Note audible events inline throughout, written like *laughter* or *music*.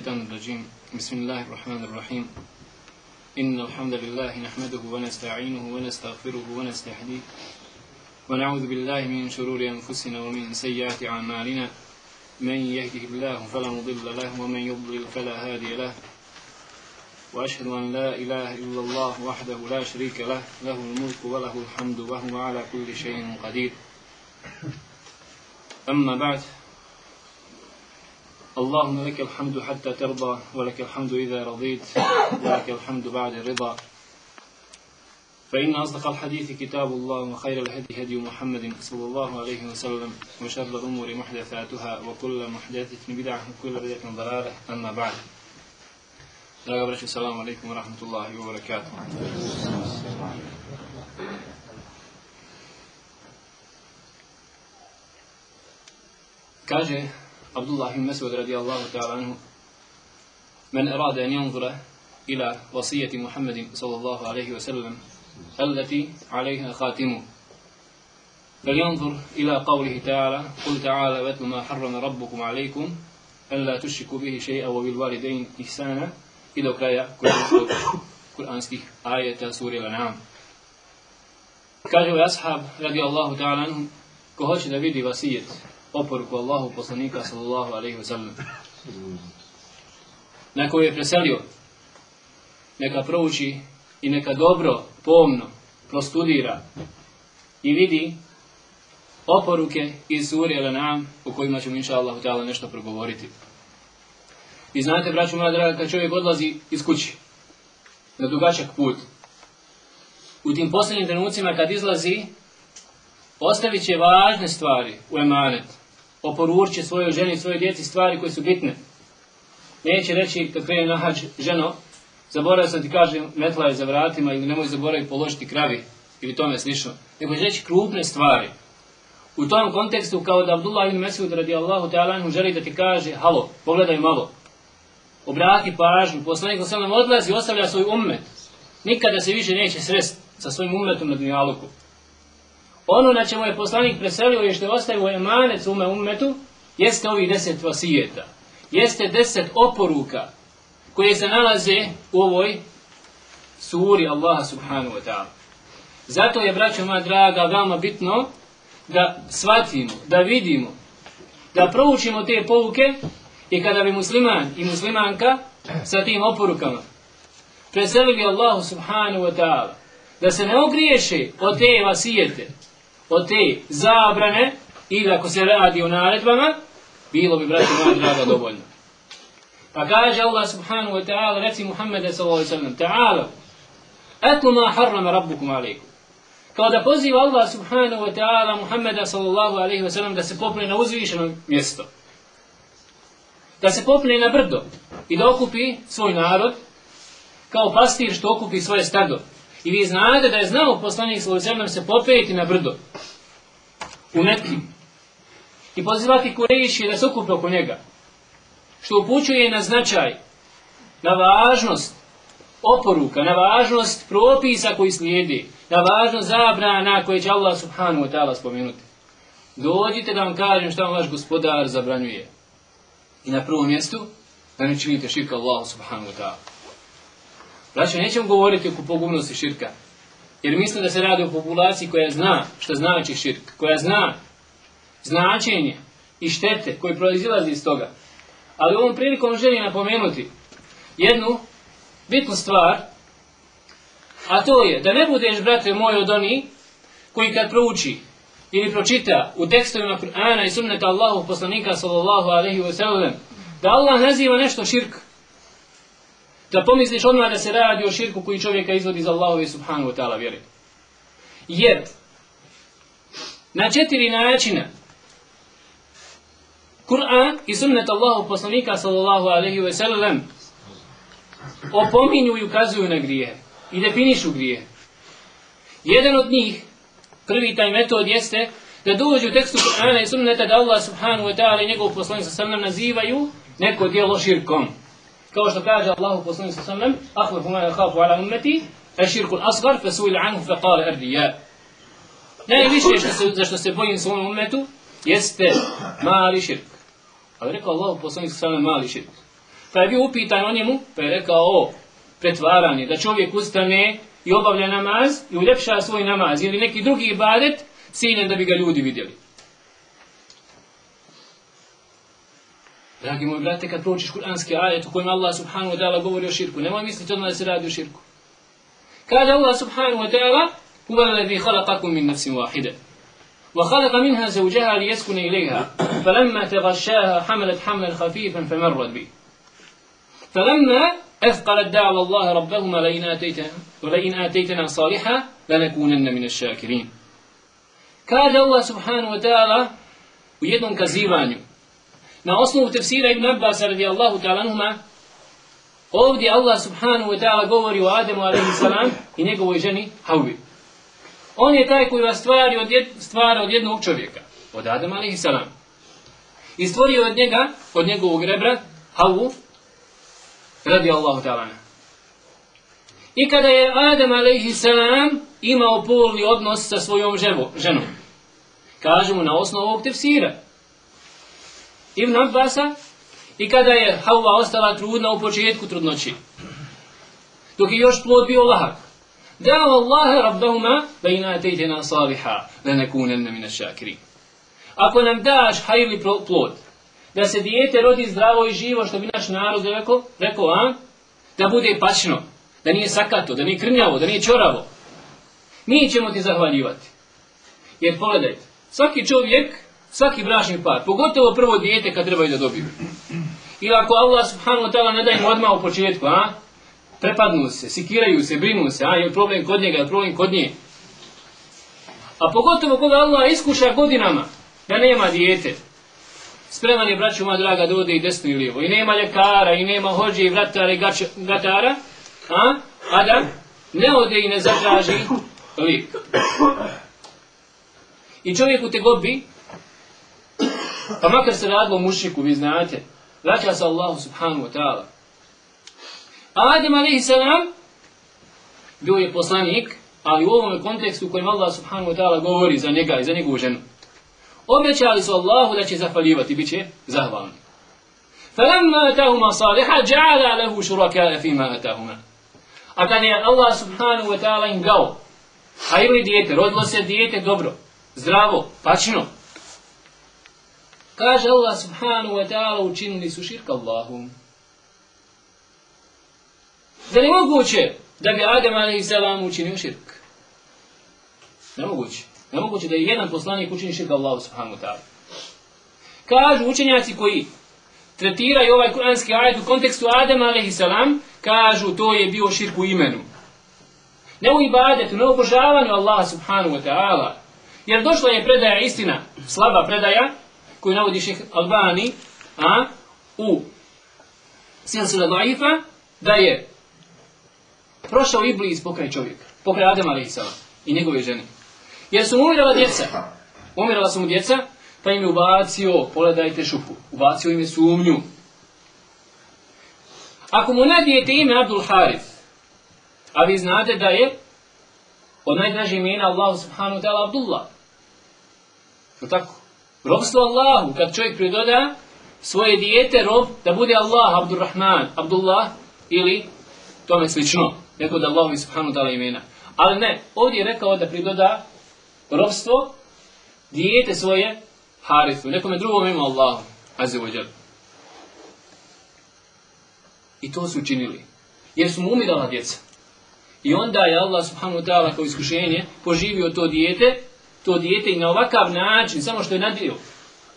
الشيطان الرجيم. بسم الله الرحمن الرحيم. إن الحمد لله نحمده ونستعينه ونستغفره ونستهديه. ونعوذ بالله من شرور أنفسنا ومن سيئات أعمالنا. من يهده الله فلا مضل له ومن يضلل فلا هادي له. وأشهد أن لا إله إلا الله وحده لا شريك له. له الملك وله الحمد وهو على كل شيء قدير. أما بعد اللهم لك الحمد حتى ترضى ولك الحمد إذا رضيت ولك الحمد بعد الرضا فإن أصدق الحديث كتاب الله وخير الهدي هدي محمد صلى الله عليه وسلم وشر الأمور محدثاتها وكل محدثة بدعة وكل بدعة ضلالة أما بعد Draga braću, salamu alaikum wa rahmatullahi. Kaže Abdullah ibn Mas'ud radijallahu ta'ala anhu من أراد أن ينظر إلى وصية محمد صلى الله عليه وسلم التي عليها خاتمه. فلينظر إلى قوله تعالى قل تعالى واتل ما حرم ربكم عليكم ألا تشركوا به شيئا وبالوالدين إحسانا. i do kraja kuranskih ajeta suri Al-An'am. Kaže ovaj ashab, radi Allahu ta'ala anhu, ko hoće da oporuku Allahu poslanika sallallahu alaihi wa sallam, na koju je preselio, neka prouči i neka dobro, pomno, prostudira i vidi oporuke iz suri Al-An'am, u kojima ćemo inša ta'ala nešto progovoriti. I znate, braću moja draga, kad čovjek odlazi iz kući na dugačak put, u tim posljednjim trenucima kad izlazi, ostavit će važne stvari u emanet. Oporučit svojoj ženi i svojoj djeci stvari koje su bitne. Neće reći kad krene na hađ ženo, zaboravio sam ti kaže metla je za vratima ili nemoj zaboraviti položiti kravi ili tome slično. Nego će reći krupne stvari. U tom kontekstu kao da Abdullah ibn Mesud radijallahu ta'ala želi da ti kaže halo, pogledaj malo, obrati pažnju, poslanik sallam odlazi i ostavlja svoj ummet. Nikada se više neće sresti sa svojim ummetom na dunjaluku. Ono na čemu je poslanik preselio i što je ostavio emanec ume ummetu, jeste ovih deset vasijeta. Jeste deset oporuka koje se nalaze u ovoj suri Allaha subhanahu wa ta'ala. Zato je, braćo moja draga, veoma bitno da shvatimo, da vidimo, da proučimo te pouke i kada bi musliman i muslimanka sa tim oporukama preselili Allahu subhanahu wa ta'ala da se ne ogriješe od te vasijete, od te zabrane ili ako se radi o naredbama, bilo bi, braći moja draga, dovoljno. Pa kaže Allah subhanahu wa ta'ala, reci Muhammede sallallahu sallam, ta'ala, etlu ma harrama rabbukum alaikum. Kao da poziva Allah subhanahu wa ta'ala Muhammeda sallallahu alaihi wa sallam da se popne na uzvišeno mjesto da se popne na brdo i da okupi svoj narod kao pastir što okupi svoje stado. I vi znate da je znao poslanik zemljom se popeti na brdo u Mekki i pozivati Kurejiši da se okupe oko njega. Što upućuje na značaj, na važnost oporuka, na važnost propisa koji slijedi, na važnost zabrana koje će Allah subhanahu wa ta'ala spomenuti. Dođite da vam kažem što vam vaš gospodar zabranjuje. I na prvom mjestu, da ne činite širka Allahu subhanahu wa ta'ala. Braćo, nećemo govoriti o pogubnosti širka. Jer mislim da se radi o populaciji koja zna što znači širk. Koja zna značenje i štete koje proizilazi iz toga. Ali ovom prilikom želim napomenuti jednu bitnu stvar, a to je da ne budeš, brate moj, od oni koji kad prouči ili pročita u tekstovima Kur'ana i sunneta Allahu poslanika sallallahu alaihi wa sallam da Allah naziva nešto širk da pomisliš odmah da se radi o širku koji čovjeka izvodi iz Allahove subhanahu wa ta'ala vjeri. Jer na četiri načina Kur'an i sunnet Allahu poslanika sallallahu alaihi wa sallam opominju i ukazuju na grije i definišu grije. Jedan od njih Prvi taj metod jeste da dođu u tekstu Kur'ana i sunneta da Allah subhanahu wa ta'ala i njegov poslanik sa sallam nazivaju neko djelo širkom. Kao što kaže Allah poslanik sa sallam Ahlefu ma yakhafu ala ummeti Eširku asgar fe suil anhu fe kale erdija. Najviše što se, za što se bojim svom ummetu jeste mali širk. Ali rekao Allah poslanik sa sallam mali širk. Pa je bio upitan o njemu, pa je rekao o pretvaranje, da čovjek ustane i obavlja namaz i uljepša svoj namaz ili neki drugi ibadet ciljem da bi ga ljudi vidjeli. Dragi moji brate, kad proučiš kuranski ajet u kojem Allah subhanahu wa ta'ala govori o širku, nemoj misliti odmah da se radi o širku. Kaže Allah subhanahu wa ta'ala, huwa alladhi khalaqakum min nafsin wahide. وخلق منها زوجها ليسكن إليها فلما تغشاها حملت حملا خفيفا فمرت به فلما أثقلت دعوى الله ربهما لئن آتيتنا ولئن آتيتنا صالحا لنكونن من الشاكرين Kaže Allah subhanahu wa ta'ala u jednom kazivanju na osnovu tefsira Ibn Abbas radijallahu ta'ala ovdje Allah subhanahu wa ta'ala govori o Ademu alaihi i njegovoj ženi Hauvi. On je taj koji vas stvari od jed, stvara od jednog čovjeka, od Adama alaihi. I stvorio od njega, od njegovog rebra, Havu, radi Allahu ta'ala. I kada je Adam alaihi imao polni odnos sa svojom ženom, kažemo na osnovu ovog tefsira. Ibn Abbasa, i kada je Havva ostala trudna u početku trudnoći, dok je još plod bio lahak, dao Allahe rabbahuma ina tejtena saliha, da ne kunenne mine šakri. Ako nam daš hajli plod, da se dijete rodi zdravo i živo, što bi naš narod rekao, rekao a? da bude pačno, da nije sakato, da nije krnjavo, da nije čoravo. Mi ćemo ti zahvaljivati. Jer pogledajte, svaki čovjek, svaki bračni par, pogotovo prvo dijete kad trebaju da dobiju. Ili ako Allah subhanahu wa ta'ala ne da im odmah u početku, a? prepadnu se, sikiraju se, brinu se, a je problem kod njega, je problem kod nje. A pogotovo koga Allah iskuša godinama, da nema dijete, Spreman je, braću moja draga, da ode i desno i lijevo. I nema ljekara, i nema hođe i vratara i gač, gatara, a? a da ne ode i ne zatraži lijek. I čovjek u tegobi, pa makar se radilo mušiku, vi znate, vraća se Allahu subhanahu wa ta'ala. Adem alaihi salam bio je poslanik, ali u ovom kontekstu u kojem Allah subhanahu wa ta'ala govori za njega i za njegovu ženu. Obećali su Allahu da će zahvaljivati, bit će zahvalni. فَلَمَّا أَتَهُمَا صَالِحًا جَعَلَ لَهُ شُرَكَاءَ فِيمَا أَتَهُمَا A kada je Allah subhanahu wa ta'ala im dao, a ili dijete, rodilo se dijete dobro, zdravo, pačno, kaže Allah subhanahu wa ta'ala učinili su širka Allahu. Zar je moguće da bi Adam a.s. učinio širk? Nemoguće. Nemoguće da je jedan poslanik učini širka Allahu subhanahu wa ta'ala. Kažu učenjaci koji tretiraju ovaj kuranski ajet u kontekstu Adama a.s. kažu to je bio širk u imenu. Ne u ibadetu, ne u obožavanju Allaha subhanahu wa ta'ala. Jer došla je predaja istina, slaba predaja, koju navodi šeh Albani, a, u silsila daifa, da je prošao Iblis pokraj čovjeka, pokraj Adama i njegove žene. Jer su umirala djeca. Umirala su mu djeca, pa im je ubacio, pogledajte šupu, ubacio im je sumnju. Ako mu nadijete ime Abdul Harith, a vi znate da je od najdražih imena Allahu subhanahu wa ta'ala Abdullah. To tako. Robstvo Allahu, kad čovjek pridoda svoje dijete, rob, da bude Allah, Abdurrahman, Abdullah, ili tome slično, neko da Allahu subhanahu wa ta'ala imena. Ali ne, ovdje je rekao da pridoda robstvo, dijete svoje Harithu, nekome drugom ima Allah, azzawajal. I to su učinili. Jer su mu umirala djeca. I onda je Allah subhanahu wa ta'ala kao iskušenje poživio to dijete, to dijete i na ovakav način, samo što je nadio.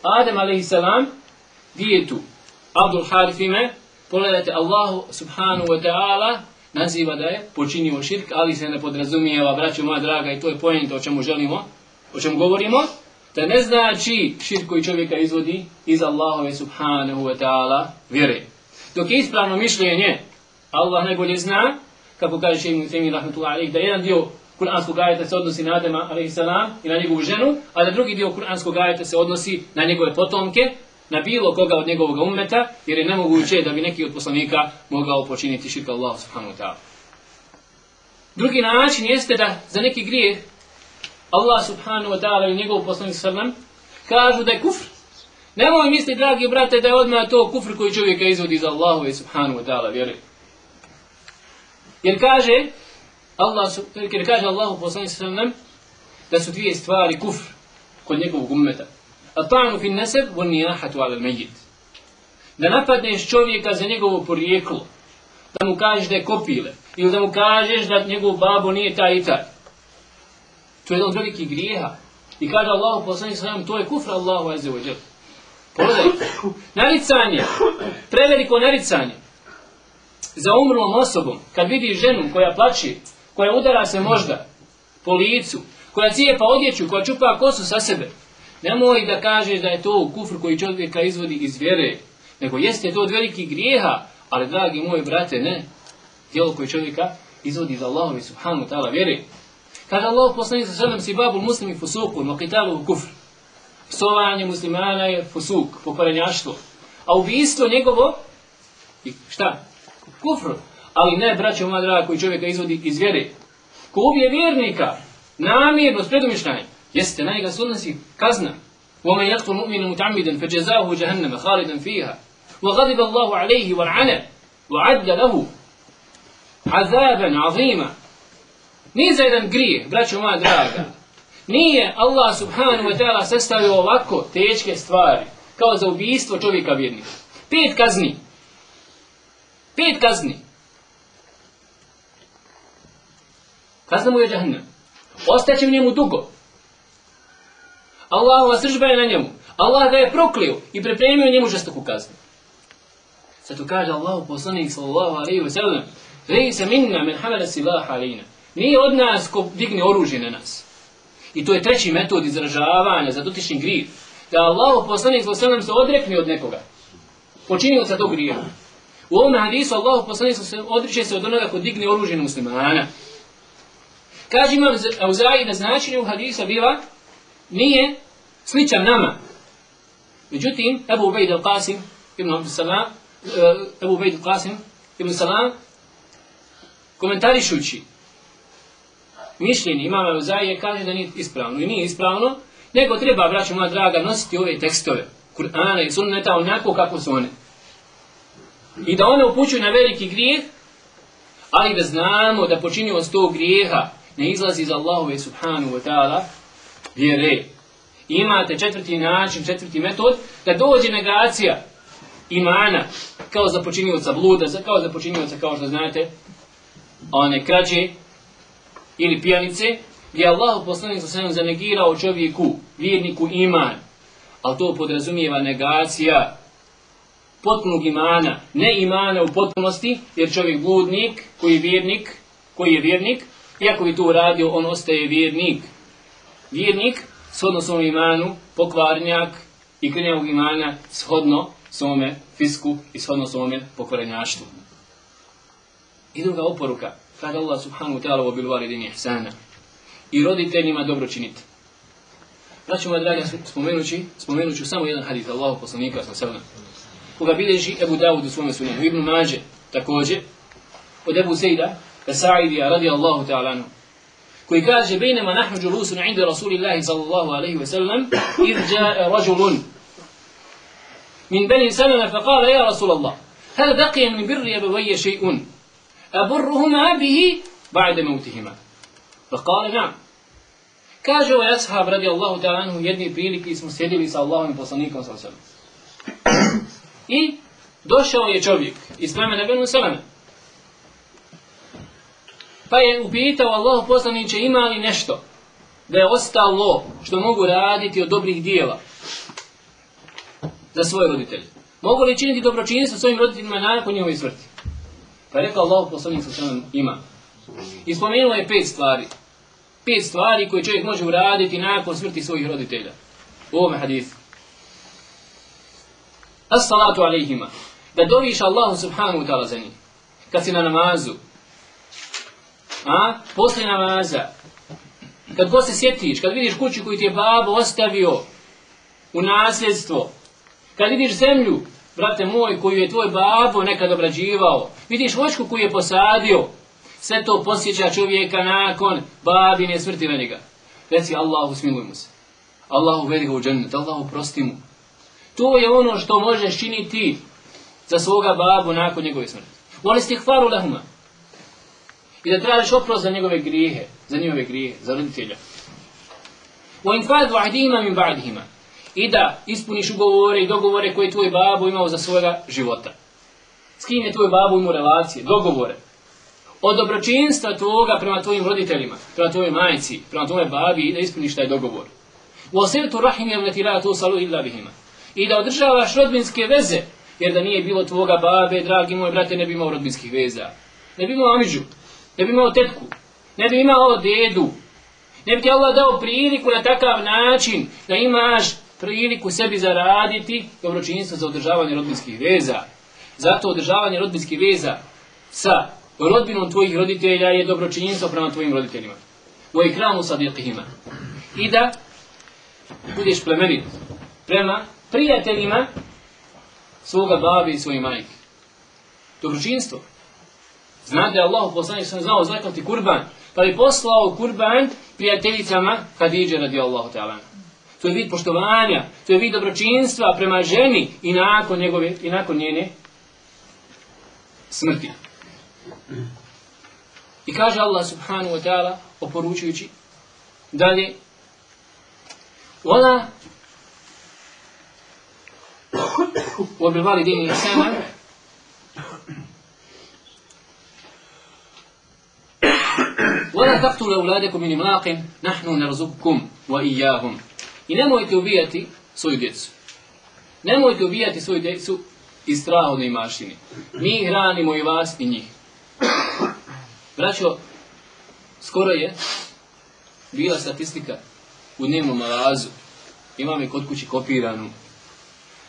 Adem a.s. dijetu Abdul Harith ime, pogledajte Allahu subhanahu wa ta'ala naziva da je počinio širk, ali se ne podrazumijeva, braćo moja draga, i to je pojent o čemu želimo, o čemu govorimo, da ne znači širk koji čovjeka izvodi iz Allahove subhanahu wa ta'ala vjere. Dok je ispravno mišljenje, Allah najbolje zna, kako kaže Ibn Taymi rahmatullahi alaih, da jedan dio kuranskog ajeta se odnosi na Adema salam i na njegovu ženu, a da drugi dio kuranskog ajeta se odnosi na njegove potomke, na bilo koga od njegovog ummeta, jer je nemoguće da bi neki od poslanika mogao počiniti širka Allah subhanahu wa ta'ala. Drugi način jeste da za neki grijeh Allah subhanahu wa ta'ala i njegov poslanik sallam kažu da je kufr. Nemoj misli, dragi brate, da je odmah to kufr koji čovjeka izvodi za Allahu i subhanu wa ta'ala, vjeruj. Jer kaže, Allah, jer kaže Allahu poslani sallam, da su dvije stvari kufr kod njegovog ummeta. A ta'nu fin neseb, von nijahatu ala mejit. Da napadneš čovjeka za njegovo porijeklo, da mu kažeš da je kopile, ili da mu kažeš da njegov babo nije taj i taj. To je jedan od velikih grijeha. I kaže Allahu poslanik sallam, to je kufr Allahu azze wa jel. Pogledaj, naricanje, preveliko naricanje za umrlom osobom, kad vidi ženu koja plači, koja udara se možda po licu, koja cijepa odjeću, koja čupa kosu sa sebe, nemoj da kažeš da je to kufr koji čovjeka izvodi iz vjere, nego jeste to od velikih grijeha, ali dragi moji brate, ne, djelo koje čovjeka izvodi za Allahom i subhanu ta'ala vjere. Kaže Allah poslanik sa sallam si babul muslimi fusuku, no kitalu kufr. Psovanje muslimana je fusuk, pokvarenjaštvo. A ubijstvo njegovo, i šta? Kufr. Ali ne, braćo moja draga, koji čovjeka izvodi iz vjere. Ko ubije vjernika, namjerno, s predumišljanjem, jeste, na njega se odnosi kazna. ومن يقتل مؤمنا متعمدا فجزاؤه جهنم خالدا فيها وغضب الله عليه ولعنه وعد له عذابا عظيما Nije za jedan grije, braćo moja draga. Nije Allah subhanahu wa ta'ala sastavio ovako teške stvari, kao za ubijstvo čovjeka vjernika. Pet kazni. Pet kazni. Kazna mu je džahnem. Ostaće u njemu dugo. Allahova sržba je na njemu. Allah ga je proklio i pripremio njemu žestoku kaznu. Zato kaže Allahu poslanik sallallahu alaihi wa sallam Lejse minna men hamala silaha alina. Nije od nas ko digne oružje na nas. I to je treći metod izražavanja za dotični grijev. Da Allah poslanik sallallahu se odrekne od nekoga. Počinio sa tog grijeva. U ovom hadisu Allah poslanik se odriče se od onoga ko digne oružje na muslimana. Kaže imam Auzaji da značenje u hadisa bila nije sličan nama. Međutim, Ebu Ubejd al-Qasim ibn Abdus Salam, uh, Ebu Ubejd al-Qasim ibn Salam, komentarišući mišljenje imama Uzaije kaže da nije ispravno. I nije ispravno, nego treba, braćo moja draga, nositi ove tekstove Kur'ana i sunneta onako kako su one. I da one upućuju na veliki grijeh, ali da znamo da počinio s tog grijeha ne izlazi za Allahove subhanu wa ta'ala vjere. Imate četvrti način, četvrti metod, da dođe negacija imana kao za počinioca bluda, kao za počinioca, kao što znate, one krađe ili pijanice, gdje Allah poslanik sa svem zanegirao čovjeku, vjerniku iman, ali to podrazumijeva negacija potpunog imana, ne imana u potpunosti, jer čovjek bludnik, koji je vjernik, koji je vjernik, iako bi to uradio, on ostaje vjernik. Vjernik, shodno svom imanu, pokvarnjak i krnjavog imana, shodno svome fisku i shodno svome pokvarenjaštvu. I druga oporuka, kada Allah subhanahu ta'ala obil validini ihsana. I roditeljima dobro činite. Braćo moja draga, spomenući, spomenuću samo jedan hadith Allahu poslanika sa sallam. Koga bileži Ebu Dawud u svome sunjenu. Ibn Mađe također. Od Ebu Sejda, Sa'idija radijallahu ta'ala anhu. Koji kaže, bejnema nahnu džulusun inda Rasulillahi sallallahu alaihi wa sallam, idh ja'a rajulun min bani salama fa qala ja Rasulallah, هل بقي من بر أبوي شيء أبرهما به بعد موتهما فقال نعم Kaže ovaj ashab radi Allahu ta'ala anhu jedni prilike smo sjedili sa Allahom i poslanikom sa osam. I došao je čovjek iz plemena Benu Seleme. Pa je upitao Allah poslaniće ima li nešto da je ostalo što mogu raditi od dobrih dijela za svoje roditelje. Mogu li činiti dobročinstvo svojim roditeljima nakon njihovi smrti? Pa je rekao Allah poslanik sa ima. I spomenuo je pet stvari. Pet stvari koje čovjek može uraditi nakon smrti svojih roditelja. U ovome hadithu. As-salatu alaihima. Da doviš Allahu subhanahu wa ta'ala za njih. Kad si na namazu. A? Posle namaza. Kad god se sjetiš, kad vidiš kuću koju ti je babo ostavio u nasljedstvo. Kad vidiš zemlju brate moj, koju je tvoj babo nekad obrađivao, vidiš vočku koju je posadio, sve to posjeća čovjeka nakon babine smrti na njega. Reci Allahu smiluj mu se. Allahu vedi ga u džennet, Allahu prosti mu. To je ono što možeš činiti za svoga babu nakon njegove smrti. Voli stihvaru lahuma i da tražiš oprost za njegove grijehe, za njegove grijehe, za roditelja. U infadu ahdima min ba'dihima. I da ispuniš ugovore i dogovore koje je tvoj babo imao za svojega života. Skine kim je tvoj babo imao relacije, dogovore. Od dobročinstva tvoga prema tvojim roditeljima, prema tvojoj majci, prema tvojoj babi i da ispuniš taj dogovor. U osirtu rahimjem leti la tu salu illa bihima. I da održavaš rodbinske veze, jer da nije bilo tvoga babe, dragi moj brate, ne bi imao rodbinskih veza. Ne bi imao amidžu, ne bi imao tetku, ne bi imao dedu, ne bi ti Allah dao priliku na takav način da imaš priliku sebi zaraditi dobročinstvo za održavanje rodbinskih veza. Zato održavanje rodbinskih veza sa rodbinom tvojih roditelja je dobročinstvo prema tvojim roditeljima. U ikramu sadiqihima. I da budeš plemenit prema prijateljima svoga babi i svoje majke. Dobročinstvo. Znate, Allah poslanik sam znao zakljati kurban, pa bi poslao kurban prijateljicama Hadidže radi Allahu ta'ala. To je vid poštovanja, to je vid dobročinstva prema ženi i nakon, njegove, i nakon njene smrti. I kaže Allah subhanahu wa ta'ala oporučujući dalje ولا وبالوالدين إحسانا ولا تقتلوا أولادكم من إملاق نحن نرزقكم وإياهم I nemojte ubijati svoju djecu. Nemojte ubijati svoju djecu iz straha od neimaštini. Mi hranimo i vas i njih. Braćo, skoro je bila statistika u dnevnom nalazu. Imam je kod kući kopiranu.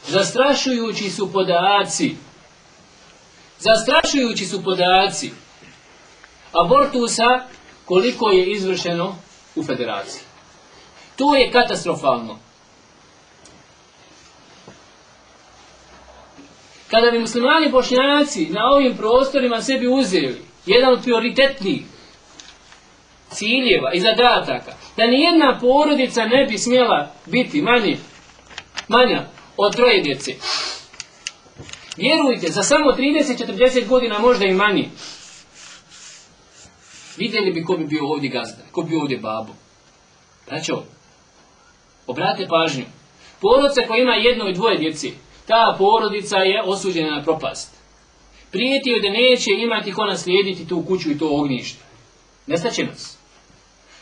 Zastrašujući su podaci. Zastrašujući su podaci abortusa koliko je izvršeno u federaciji. To je katastrofalno. Kada bi muslimani bošnjaci na ovim prostorima sebi uzeli jedan od prioritetnih ciljeva i zadataka, da nijedna porodica ne bi smjela biti manje, manja od troje djece. Vjerujte, za samo 30-40 godina možda i manje. Vidjeli bi ko bi bio ovdje gazda, ko bi bio ovdje babo. Braćo, obrate pažnju. Porodica koja ima jedno i dvoje djeci, ta porodica je osuđena na propast. Prijeti joj da neće imati ko naslijediti tu kuću i to ognjište. Nestaće nas.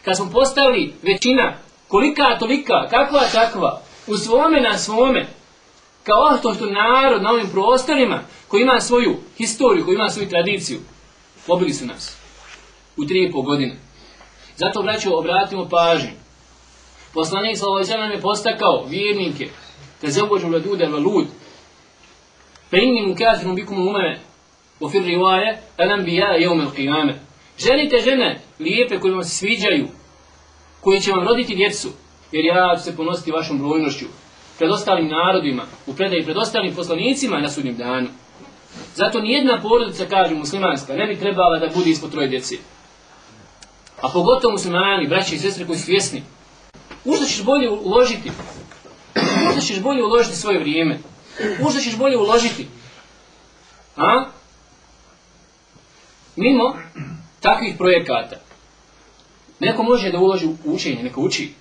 Kad smo postali većina, kolika tolika, kakva takva, u svome na svome, kao to što narod na ovim prostorima, koji ima svoju historiju, koji ima svoju tradiciju, pobili su nas u tri i pol godine. Zato, braću, obratimo pažnju. Poslanik sa nam je postakao vjernike, da se uvođu ladude la lud, pa inni mu kafirum bikum umeme, u fir rivaje, alam bi ja jeumel qiyame. Želite žene lijepe koje vam se sviđaju, koji će vam roditi djecu, jer ja ću se ponositi vašom brojnošću, pred ostalim narodima, u predaji pred ostalim poslanicima na sudnjem danu. Zato nijedna porodica, kaže muslimanska, ne bi trebala da bude ispod troje djece. A pogotovo muslimani, braći i sestre koji su svjesni, možda ćeš bolje uložiti, možda ćeš bolje uložiti svoje vrijeme, možda ćeš bolje uložiti. A? Mimo takvih projekata, neko može da uloži u učenje, neko uči.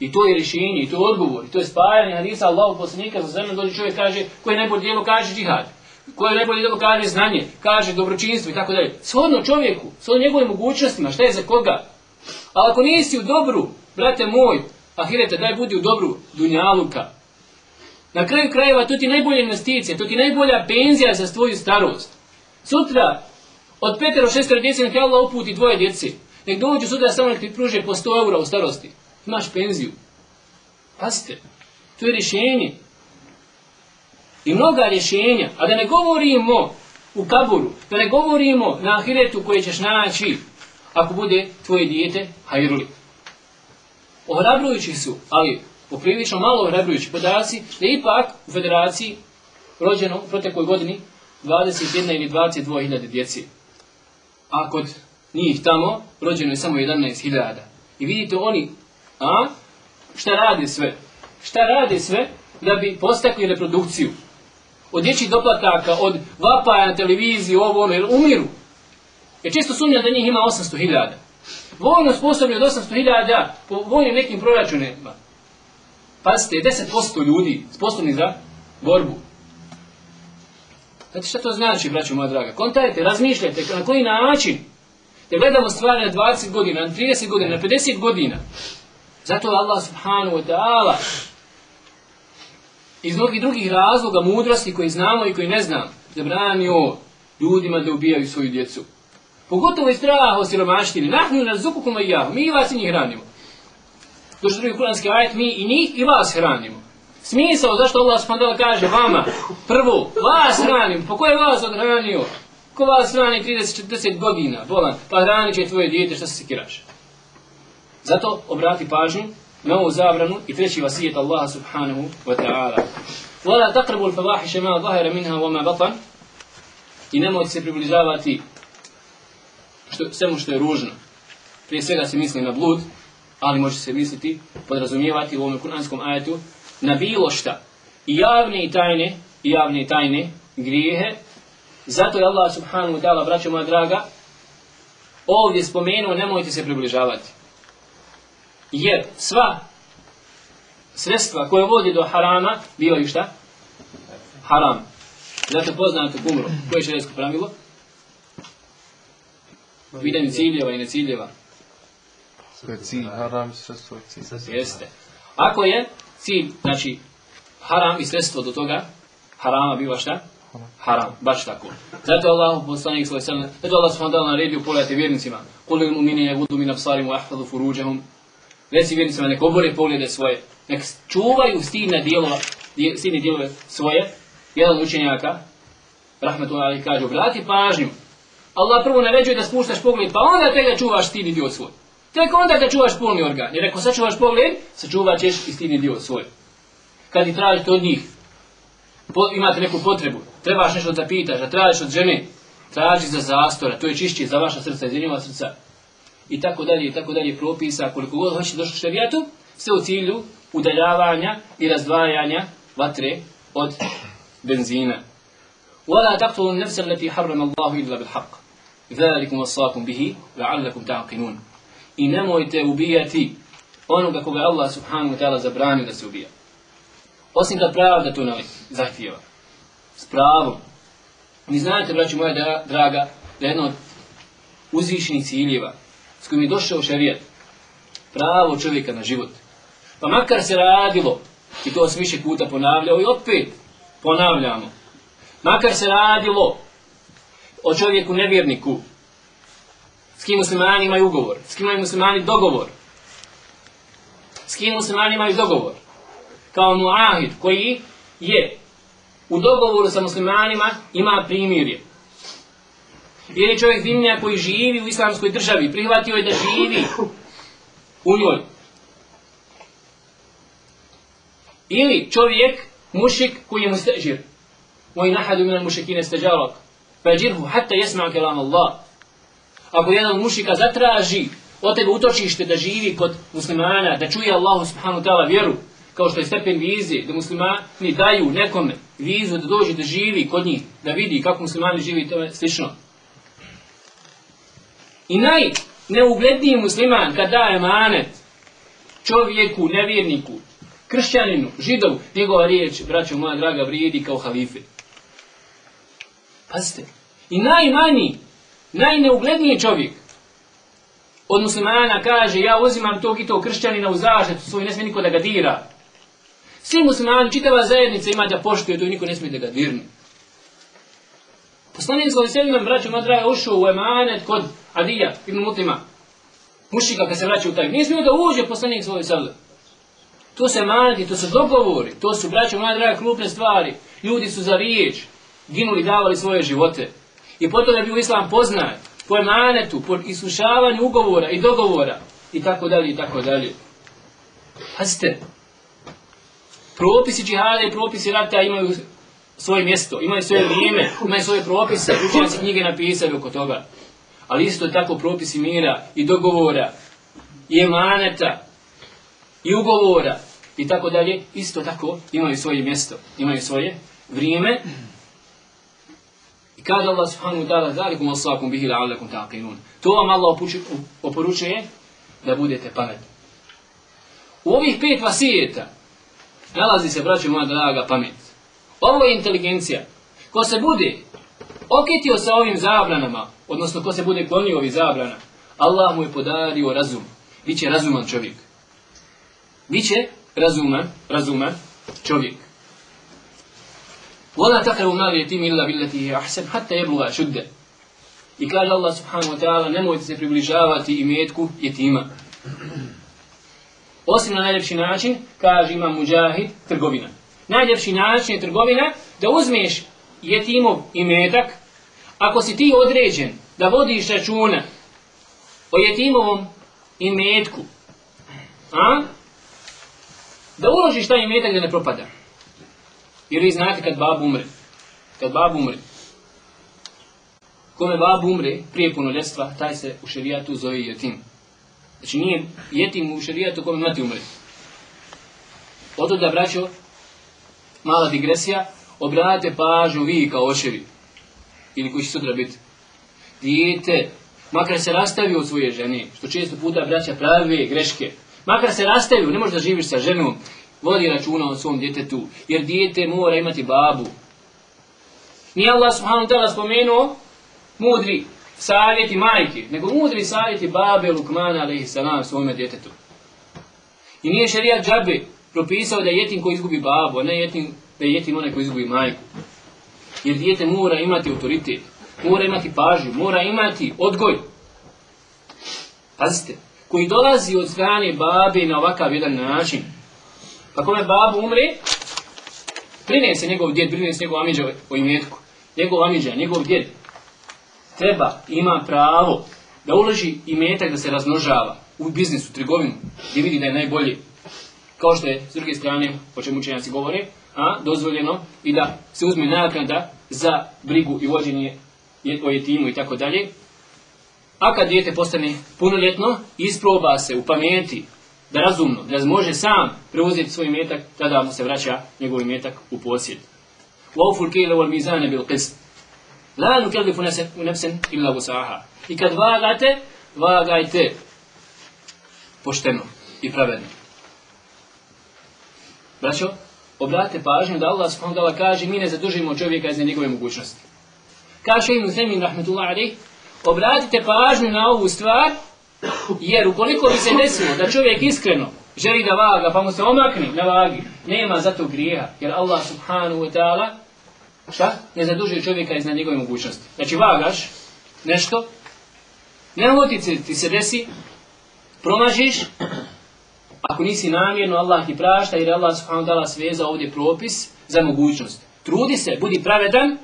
I to je rješenje, i to je odgovor, i to je spajanje hadisa Allahu poslanika za zemlju, dođe čovjek kaže, koje najbolje dijelo kaže džihad koje najbolje djelo kaže znanje, kaže dobročinstvo i tako dalje. Shodno čovjeku, shodno njegovim mogućnostima, šta je za koga? Ali ako nisi u dobru, brate moj, ahirete, daj budi u dobru dunjaluka. Na kraju krajeva, to ti najbolja investicija, to ti najbolja penzija za svoju starost. Sutra, od petero, šestero djece, nek Allah uputi dvoje djeci. Nek dođu sutra samo nek ti pruže po 100 eura u starosti. Imaš penziju. Pazite, to je rješenje. I mnoga rješenja, a da ne govorimo u kaburu, da ne govorimo na ahiretu koje ćeš naći ako bude tvoje dijete hajruli. Ohrabrujući su, ali poprilično malo ohrabrujući podaci, da ipak u federaciji rođeno u protekloj godini 21 ili 22 hiljade djeci. A kod njih tamo rođeno je samo 11 hiljada. I vidite oni, a, šta radi sve? Šta radi sve da bi postakli reprodukciju. Od dječjih doplataka, od vapaja na televiziji, ovo ono, jer umiru. Jer često sumnja da njih ima 800.000. Vojno sposobni od 800.000 po vojnim nekim proračunima. Pazite, 10% ljudi sposobni za borbu. Znate šta to znači, braćo moja draga? Kontajte, razmišljajte na koji način da gledamo stvari na 20 godina, na 30 godina, na 50 godina. Zato Allah subhanahu wa ta'ala iz mnogih drugih razloga mudrosti koji znamo i koji ne znam zabranio ljudima da ubijaju svoju djecu. Pogotovo iz straha o siromaštini. Nahnu na zukukum i ja. Mi i vas i njih hranimo. Došli drugi kuranski ajet, mi i njih i vas hranimo. Smisao zašto Allah subhanahu kaže vama, prvo, vas hranim, pa ko je vas odhranio? Ko vas hrani 30-40 godina, bolan, pa hranit će tvoje dijete, šta se sekiraš? Zato obrati pažnju na ovu zabranu i treći vasijet Allaha subhanahu wa ta'ala. Vala taqrabu al-fawahisha ma zahara minha wa ma batan. I nemojte se približavati što, svemu što je ružno. Prije svega se misli na blud, ali može se misliti, podrazumijevati u ovom kuranskom ajetu, na bilo šta. I javne i tajne, i javne i tajne grijehe. Zato je Allah subhanahu wa ta'ala, braćo moja draga, ovdje spomenuo nemojte se približavati. Jer sva sredstva koje vodi do harama, bivaju šta? Haram. Zato poznato kumru. Koje je šarijsko pravilo? Vidanju ciljeva i ne ciljeva. Sve cilj, haram, sredstvo je cilj. Jeste. Ako je cilj, znači, haram i sredstvo do toga, harama biva šta? Haram, baš tako. Zato je Allah poslanik svoj sallam, zato Allah subhanahu ta'ala naredio pogledati vjernicima. Kul il mu'mini yagudu min absarim wa ahfadu furuđahum. Reci vjernicima, nek obore poglede svoje, nek čuvaju stidne dijelova, stidne dijelove svoje. Jedan učenjaka, rahmetullahi, kaže, obrati pažnju. Allah prvo naređuje da spuštaš pogled, pa onda tega čuvaš stidni dio svoj. Tek onda kad čuvaš polni organ. Jer ako sačuvaš pogled, sačuvat ćeš i dio svoj. Kad i tražite od njih, imate neku potrebu, trebaš nešto da pitaš, da tražiš od žene, traži za zastora, to je čišće za vaša srca, iz njima srca I tako dalje, i tako dalje propisa, koliko god hoćeš došli šarijatu, sve u cilju udaljavanja i razdvajanja vatre od benzina. ولا تقتلوا النفس التي حرم الله إلا بالحق ذلكم وصاكم به لعلكم تعقلون i nemojte ubijati onoga koga je Allah subhanahu wa ta'ala zabranio da se ubija. Osim da pravda to ne zahtijeva. S pravom. Vi znate, braći moja draga, da je jedno od uzvišenih ciljeva s kojim je došao šarijat, pravo čovjeka na život. Pa makar se radilo, i to se više puta ponavljao i opet ponavljamo, makar se radilo o čovjeku nevjerniku, s kim muslimani imaju ugovor, s kim imaju muslimani dogovor, s kim muslimani imaju dogovor, kao muahid koji je u dogovoru sa muslimanima ima primirje. Ili čovjek zimlja koji živi u islamskoj državi, prihvatio je da živi u njoj. Ili čovjek, mušik koji je mustežir. Moj nahadu minan mušikine steđarak. Fađirhu hatta jesma kelam Allah. Ako jedan mušika zatraži od tebe utočište da živi kod muslimana, da čuje Allahu subhanahu wa ta'ala vjeru, kao što je stepen vizije, da muslimani daju nekome vizu da dođe da živi kod njih, da vidi kako muslimani živi, to je slično. I najneugledniji musliman kad daje manet čovjeku, nevjerniku, kršćaninu, židovu, njegova riječ, braćo moja draga, vrijedi kao halife. Pazite. I najmanji, najneugledniji čovjek od muslimana kaže ja uzimam tog i tog kršćanina u zaštitu svoj, ne smije niko da ga dira. Svi muslimani, čitava zajednica ima da poštuje to i niko ne smije da ga dirne. Poslanik svoj sedmem braću Madraja ušao u emanet kod Adija ibn Mutima. Mušika kad se vraća u taj. Nije smio da uđe poslanik svoj sedmem. To se manati, to su dogovori, to su braćo Madraja krupne stvari. Ljudi su za riječ ginuli, davali svoje živote. I potom je bio islam poznat po emanetu, po islušavanju ugovora i dogovora i tako dalje i tako dalje. Pazite, propisi džihada i propisi rata imaju svoje mjesto, imaju svoje vrijeme, imaju svoje propise, učenjaci knjige napisali oko toga. Ali isto tako propisi mira i dogovora i emaneta i ugovora i tako dalje, isto tako imaju svoje mjesto, imaju svoje vrijeme. I kada Allah subhanahu ta'ala zalikum oslakum bihi la'allakum taqinun. To vam Allah oporučuje da budete pametni. U ovih pet vasijeta nalazi se, braćo moja draga, pamet. Ovo je inteligencija. Ko se bude okitio sa ovim zabranama, odnosno ko se bude klonio ovih zabrana, Allah mu je podario razum. Biće razuman čovjek. Biće razuman, razuman čovjek. Vola takavu mali jetim illa billati je ahsen, hatta jebluga šudde. I kaže Allah subhanahu wa ta'ala, nemojte se približavati imetku jetima. Osim na najljepši način, kaže ima muđahid, trgovina. Najljepši način je trgovina da uzmeš jetimov imetak, ako si ti određen da vodiš računa o jetimovom imetku, a? da uložiš taj imetak da ne propada. Jer vi znate kad bab umre, kad bab umre, kome bab umre prije punoljetstva, taj se u šerijatu zove jetim. Znači nije jetim u šerijatu kome mati umre. Oto da, braćo, mala digresija, obratite pažnju vi kao očevi, ili koji će sutra biti. Dijete, makar se rastavi od svoje žene, što često puta braća prave greške, makar se rastavio, ne možeš da živiš sa ženom, vodi računa o svom djetetu, jer dijete mora imati babu. Nije Allah subhanahu ta'ala spomenuo mudri savjeti majke, nego mudri savjeti babe Lukmana alaihi salam svome djetetu. I nije šerijat džabe propisao da je jetim izgubi babu, a ne jetim, da je jetim onaj koji izgubi majku. Jer dijete mora imati autoritet, mora imati pažnju, mora imati odgoj. Pazite, koji dolazi od strane babe na ovakav jedan način. Pa kome babu umre, brine se njegov djed, brine se njegov amidža o imetku. Njegov amidža, njegov djed, treba, ima pravo da uloži imetak da se razmnožava u biznisu, trgovinu, gdje vidi da je najbolji. Kao što je, s druge strane, o čemu učenjaci govore, a, dozvoljeno i da se uzme naknada za brigu i vođenje o jetimu i tako dalje. A kad dijete postane punoljetno, isproba se u pameti, da razumno, da može sam preuzeti svoj metak, tada mu se vraća njegov metak u posjed. Wauful kejle wal mizane bil qist. La nukellifu nefsen illa gusaha. I kad vagate, vagajte pošteno i pravedno. Braćo, obratite pažnju da Allah subhanahu kaže mi ne zadužimo čovjeka iz njegove mogućnosti. Kaže Ibn Zemin rahmetullah alaih, obratite pažnju na ovu stvar, jer ukoliko bi se desilo da čovjek iskreno želi da vaga, pa mu se omakne na vagi, nema za to grijeha, jer Allah subhanahu wa ta'ala šta? Ne zadužuje čovjeka iznad njegove mogućnosti. Znači vagaš nešto, nehotice ti se desi, promažiš, ako nisi namjerno, Allah ti prašta jer je Allah subhanahu wa ta'ala svezao ovdje propis za mogućnost. Trudi se, budi pravedan,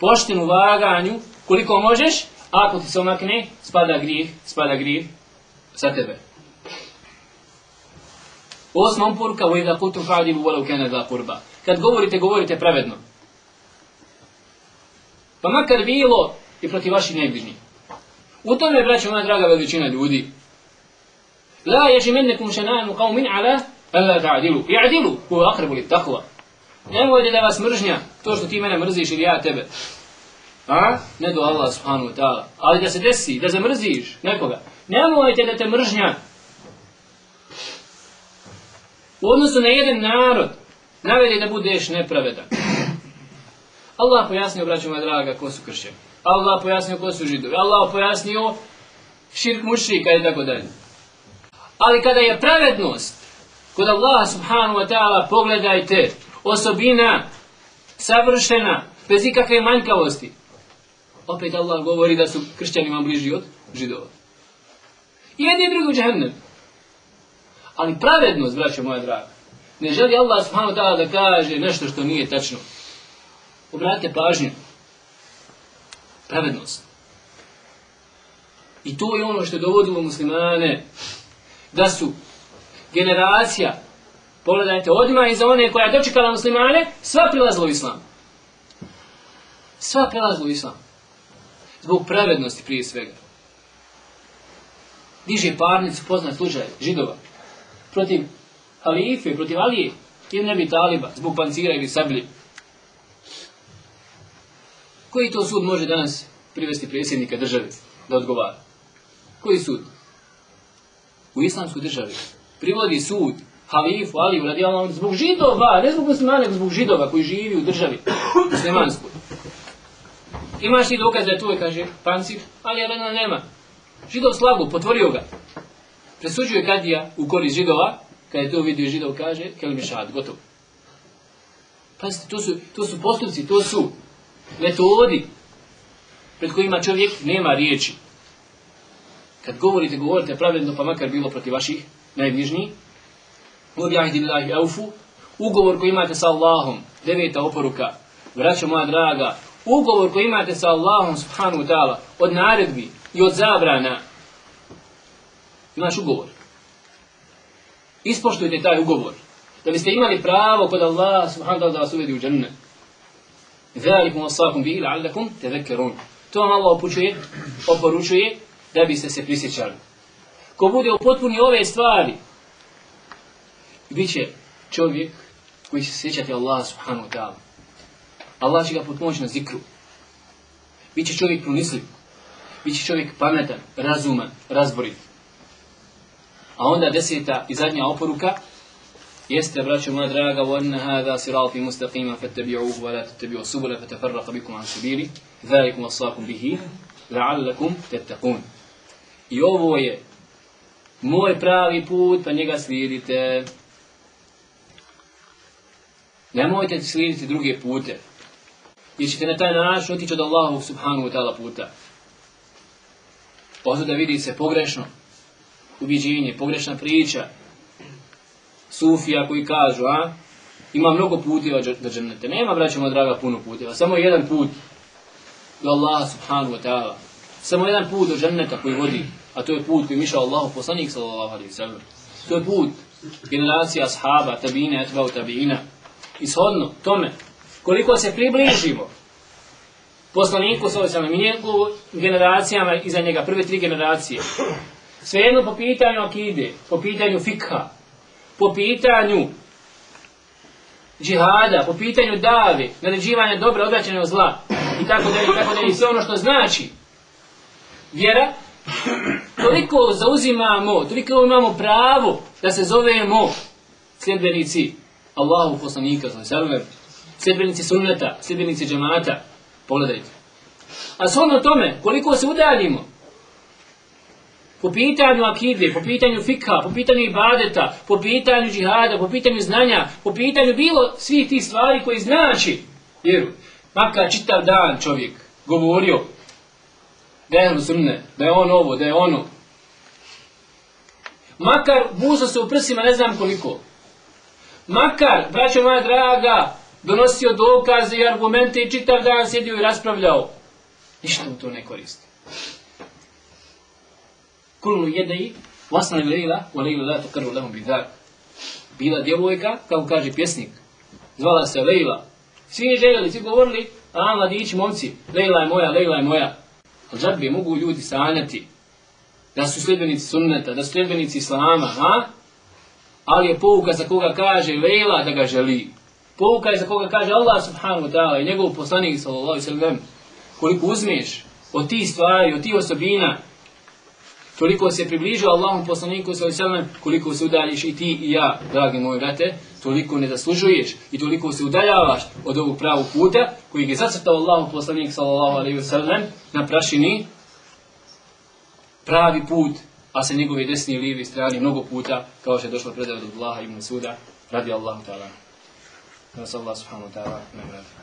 pošten u vaganju, koliko možeš, a ako ti se omakne, spada grijeh, spada grijeh sa tebe. Osma poruka, وَإِذَا قُلْتُمْ فَعْدِلُوا وَلَوْ كَانَ ذَا قُرْبَ Kad govorite, govorite pravedno. Pa makar bilo i protiv vaših najbližnjih. U tome, braćo moja draga veličina ljudi. La ježimennekum šananu qavmin ala alla ta'adilu. I'adilu, huwa aqrabu lit taqwa. Nemojte da vas mržnja, to što ti mene mrziš ili ja tebe. A? Ne do Allah subhanahu wa ta'ala. Ali da se desi, da zamrziš nekoga. Nemojte da te mržnja u odnosu na jedan narod navede da budeš nepravedan. Allah pojasnio, moja draga, ko su kršćani. Allah pojasnio ko su židovi. Allah pojasnio širk mušrika i tako dalje. Ali kada je pravednost kod Allah subhanahu wa ta'ala pogledajte osobina savršena bez ikakve manjkavosti. Opet Allah govori da su kršćanima bliži od židova. I jedni i drugi u džahennem. Ali pravednost, braćo moja draga, ne želi Allah subhanahu wa ta'ala da kaže nešto što nije tačno. Obratite pažnju. Pravednost. I to je ono što je dovodilo muslimane da su generacija, pogledajte, odmah iza one koja je dočekala muslimane, sva prilazila u islam. Sva prilazila u islam. Zbog pravednosti prije svega. Diže parnicu, poznat slučaj, židova, protiv halife, protiv Alije, ili ne bi taliba, zbog pancira ili sablje. Koji to sud može danas privesti predsjednika države da odgovara? Koji sud? U islamskoj državi privodi sud halifu Aliju radijallahu zbog židova, ne zbog muslimana, nego zbog židova koji živi u državi *coughs* muslimanskoj. Imaš ti dokaz da je tu, kaže, pancir, ali Alena nema. Židov slagu, potvorio ga. Presuđuje kadija u korist židova, kada je to vidio židov, kaže, kelmi šad, gotovo. Pazite, to su, to su postupci, to su metodi pred kojima čovjek nema riječi. Kad govorite, govorite pravedno, pa makar bilo protiv vaših aufu, ugovor koji imate sa Allahom, deveta oporuka, braćo moja draga, ugovor koji imate sa Allahom subhanahu ta'ala, od naredbi i od zabrana, imaš ugovor. Ispoštujte taj ugovor, da biste imali pravo kod Allah subhanahu ta'ala da vas uvedi u džennet. Zalikum wasakum bihi la'allakum tadhakkarun. To vam Allah upućuje, oporučuje da biste se prisjećali. Ko bude upotpuni ove stvari, bit će čovjek koji će se sjećati Allah subhanahu wa ta'ala. Allah će ga potpomoći na zikru. Biće čovjek pronisliv. Biće čovjek pametan, razuman, razborit. A onda deseta i zadnja oporuka jeste, braćo moja draga, وَأَنَّ هَذَا صِرَاطِ مُسْتَقِيمًا فَاتَّبِعُوهُ وَلَا تَتَّبِعُوا السُّبُلَ فَتَفَرَّقَ بِكُمْ عَنْ سَبِيلِهِ ذَلِكُمْ وَصَّاكُمْ بِهِ لَعَلَّكُمْ تَتَّقُونَ i ovo je moj pravi put, pa njega slijedite. Nemojte slijediti druge pute. Jer ćete na taj način otići od Allahu subhanahu wa ta'ala puta. Oto da vidi se pogrešno ubiđenje, pogrešna priča. Sufija koji kažu, a? Ima mnogo puteva do džennete. Nema, braćemo draga, puno puteva. Samo jedan put do Allaha subhanahu wa ta'ala. Samo jedan put do dženneta koji vodi. A to je put koji mišao Allahu poslanik sallallahu alaihi sallam. To je put generacija ashaba, tabine, etbao tabina. Ishodno tome, koliko se približimo poslaniku sallallahu alaihi sallam i njegovu generacijama iza njega, prve tri generacije. Svejedno po pitanju akide, po pitanju fikha, po pitanju džihada, po pitanju dave, naređivanja dobra, odvraćanja od zla i tako dalje, i tako dalje, i sve ono što znači vjera, toliko zauzimamo, toliko imamo pravo da se zovemo sljedbenici Allahu poslanika, sljedbenici sunneta, sljedbenici džemata, pogledajte. A s ono tome, koliko se udaljimo, po pitanju akide, po pitanju fikha, po pitanju ibadeta, po pitanju džihada, po pitanju znanja, po pitanju bilo svih tih stvari koji znači, vjeru, makar čitav dan čovjek govorio da je sunne, da je on ovo, da je ono. Makar buzo se u prsima ne znam koliko. Makar, braćo moja draga, donosio dokaze i argumente i čitav dan sjedio i raspravljao. Ništa mu to ne koristi. Kullu jedei, vasna lejla, wa lejla la tukaru lahum bidar. Bila djevojka, kako kaže pjesnik, zvala se Lejla. Svi željeli, svi govorili, a mladići, momci, Lejla je moja, Lejla je moja. Ali džadbe mogu ljudi sanjati da su sljedbenici sunneta, da su sljedbenici islama, a? Ali je pouka za koga kaže Lejla da ga želi. Pouka je za koga kaže Allah subhanahu wa ta'ala i njegov poslanik sallallahu sallam. Koliko uzmeš od tih stvari, od tih osobina, toliko se približio Allahom poslaniku sallallahu sallam, koliko se udaljiš i ti i ja, dragi moji brate, toliko ne zaslužuješ i toliko se udaljavaš od ovog pravog puta koji je zacrtao Allahu poslanik sallallahu alaihi sallam na prašini pravi put, a sa njegove desni i lijevi strani mnogo puta, kao što je došlo predaj od Allaha ibn Suda, radi Allahu ta'ala. Nas Allah subhanahu wa ta'ala nagradi.